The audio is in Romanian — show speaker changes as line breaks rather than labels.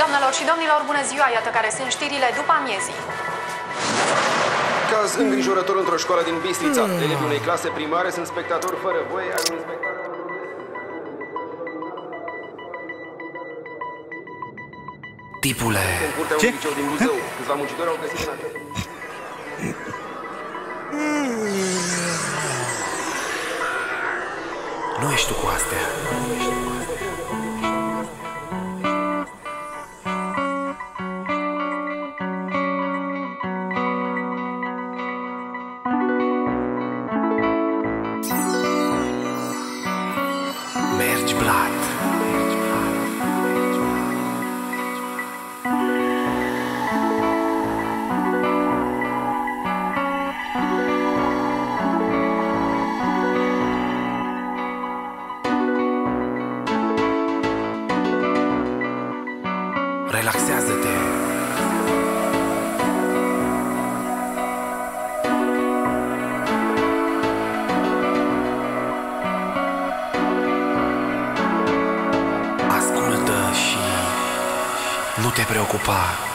Doamnelor și domnilor, bună ziua! Iată care sunt știrile după amiezii.
Caz îngrijorător într-o școală din Bistrița. Elevii unei clase primare sunt spectatori fără voie ai unui spectacol.
Tipule,
În curtea
Ce?
unui liceu din Buzău, câțiva muncitori au găsit în
nu ești tu cu astea. Mergi blat. Relaxează-te. Ascultă și nu te preocupa.